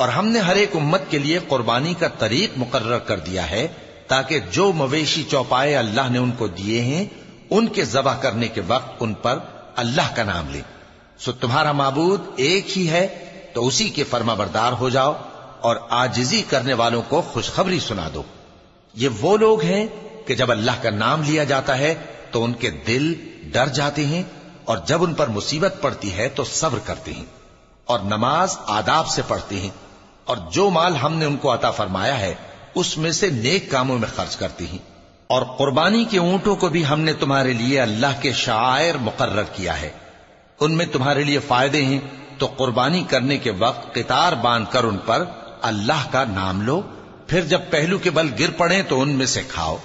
اور ہم نے ہر ایک امت کے لیے قربانی کا طریق مقرر کر دیا ہے تاکہ جو مویشی چوپائے اللہ نے ان کو دیے ہیں، ان کے ذبح کرنے کے وقت ان پر اللہ کا نام لیں سو تمہارا معبود ایک ہی ہے، تو اسی کے فرما بردار ہو جاؤ اور آجزی کرنے والوں کو خوشخبری سنا دو۔ یہ وہ لوگ ہیں کہ جب اللہ کا نام لیا جاتا ہے، تو ان کے دل ڈر جاتے ہیں اور جب ان پر مصیبت پڑتی ہے، تو صبر کرتے ہیں اور نماز آداب سے پڑھتے ہیں۔ اور جو مال ہم نے ان کو عطا فرمایا ہے، اس میں سے نیک کاموں میں خرچ کرتی ہیں۔ اور قربانی کے اونٹوں کو بھی ہم نے تمہارے لیے اللہ کے شاعر مقرر کیا ہے۔ ان میں تمہارے لیے فائدے ہیں، تو قربانی کرنے کے وقت قطار باندھ کر ان پر اللہ کا نام لو۔ پھر جب پہلو کے بل گر پڑے تو ان میں سے کھاؤ۔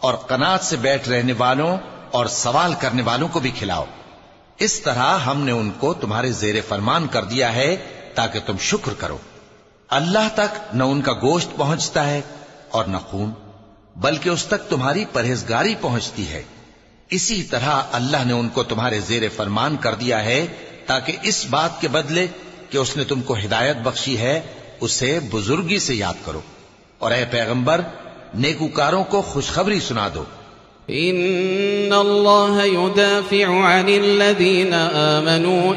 اور قنات سے بیٹھ رہنے والوں اور سوال کرنے والوں کو بھی کھلاؤ۔ اس طرح ہم نے ان کو تمہارے زیر فرمان کر دیا ہے، تاکہ تم شکر کرو۔ اللہ تک نہ ان کا گوشت پہنچتا ہے اور نہ خون، بلکہ اس تک تمہاری پرہیزگاری پہنچتی ہے۔ اسی طرح اللہ نے ان کو تمہارے زیر فرمان کر دیا ہے تاکہ اس بات کے بدلے کہ اس نے تم کو ہدایت بخشی ہے، اسے بزرگی سے یاد کرو۔ اور اے پیغمبر، نیکوکاروں کو خوشخبری سنا دو۔ إن الله يدافع عن الذين آمنوا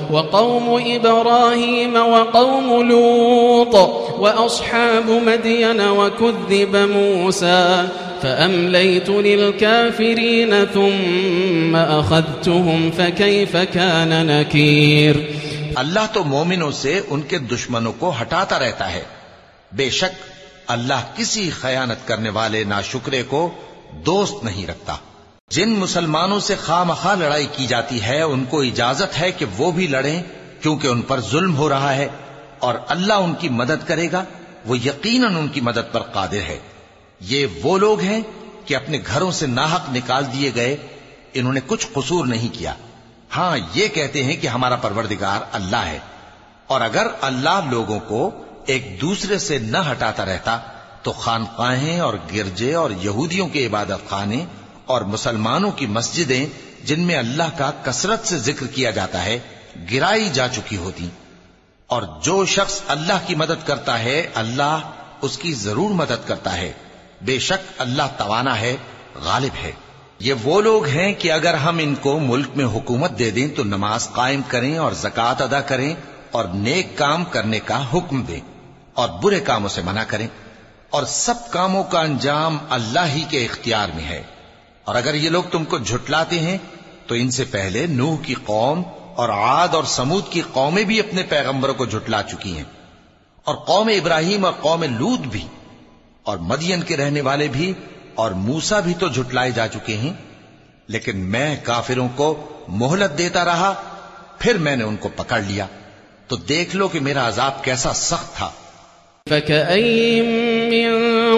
وقوم إبراهيم وقوم لوط وأصحاب مدين وكذب موسى فأمليت للكافرين ثم أخذتهم فكيف كان نكير اللہ تو مومنوں سے ان کے دشمنوں کو ہٹاتا رہتا ہے۔ بے شک اللہ کسی خیانت کرنے والے ناشکرے کو دوست نہیں رکھتا۔ جن مسلمانوں سے خواہ مخواہ لڑائی کی جاتی ہے، ان کو اجازت ہے کہ وہ بھی لڑیں، کیونکہ ان پر ظلم ہو رہا ہے اور اللہ ان کی مدد کرے گا، وہ یقیناً ان کی مدد پر قادر ہے۔ یہ وہ لوگ ہیں کہ اپنے گھروں سے ناحق نکال دیے گئے، انہوں نے کچھ قصور نہیں کیا۔ ہاں یہ کہتے ہیں کہ ہمارا پروردگار اللہ ہے۔ اور اگر اللہ لوگوں کو ایک دوسرے سے نہ ہٹاتا رہتا، تو خانقاہیں اور گرجے اور یہودیوں کے عبادت خانے اور مسلمانوں کی مسجدیں جن میں اللہ کا کثرت سے ذکر کیا جاتا ہے، گرائی جا چکی ہوتی۔ اور جو شخص اللہ کی مدد کرتا ہے، اللہ اس کی ضرور مدد کرتا ہے۔ بے شک اللہ توانا ہے، غالب ہے۔ یہ وہ لوگ ہیں کہ اگر ہم ان کو ملک میں حکومت دے دیں تو نماز قائم کریں اور زکوٰۃ ادا کریں اور نیک کام کرنے کا حکم دیں۔ اور برے کاموں سے منع کریں۔ اور سب کاموں کا انجام اللہ ہی کے اختیار میں ہے۔ اور اگر یہ لوگ تم کو جھٹلاتے ہیں، تو ان سے پہلے نوح کی قوم اور عاد اور سمود کی قومیں بھی اپنے پیغمبروں کو جھٹلا چکی ہیں۔ اور قوم ابراہیم اور قوم لود بھی، اور مدین کے رہنے والے بھی، اور موسا بھی تو جھٹلائے جا چکے ہیں۔ لیکن میں کافروں کو مہلت دیتا رہا، پھر میں نے ان کو پکڑ لیا۔ تو دیکھ لو کہ میرا عذاب کیسا سخت تھا۔ فكأين من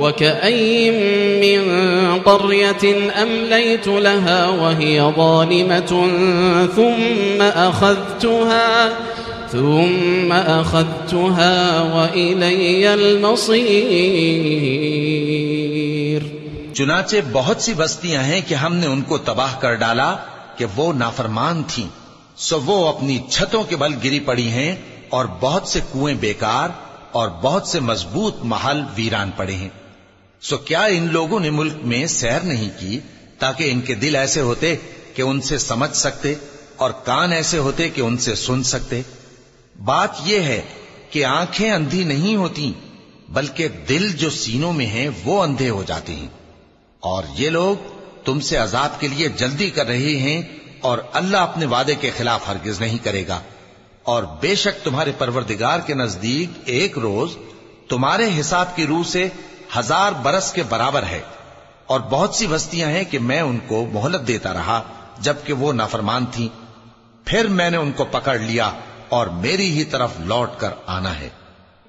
وكأي من قرية أمليت لها وهي ظالمة ثم أخذتها ثم أخذتها وإلي المصير چنانچہ بہت سی بستیاں ہیں کہ ہم نے ان کو تباہ کر ڈالا کہ وہ نافرمان تھیں۔ سو وہ اپنی چھتوں کے بل گری پڑی ہیں اور بہت سے کنویں بیکار اور بہت سے مضبوط محل ویران پڑے ہیں۔ سو کیا ان لوگوں نے ملک میں سیر نہیں کی تاکہ ان کے دل ایسے ہوتے کہ ان سے سمجھ سکتے اور کان ایسے ہوتے کہ ان سے سن سکتے؟ بات یہ ہے کہ آنکھیں اندھی نہیں ہوتی، بلکہ دل جو سینوں میں ہیں وہ اندھے ہو جاتے ہیں۔ اور یہ لوگ تم سے عذاب کے لیے جلدی کر رہے ہیں اور اللہ اپنے وعدے کے خلاف ہرگز نہیں کرے گا۔ اور بے شک تمہارے پروردگار کے نزدیک ایک روز تمہارے حساب کی روح سے ہزار برس کے برابر ہے اور بہت سی بستیاں ہیں کہ میں ان کو مہلت دیتا رہا جبکہ وہ نافرمان تھیں۔ پھر میں نے ان کو پکڑ لیا اور میری ہی طرف لوٹ کر آنا ہے۔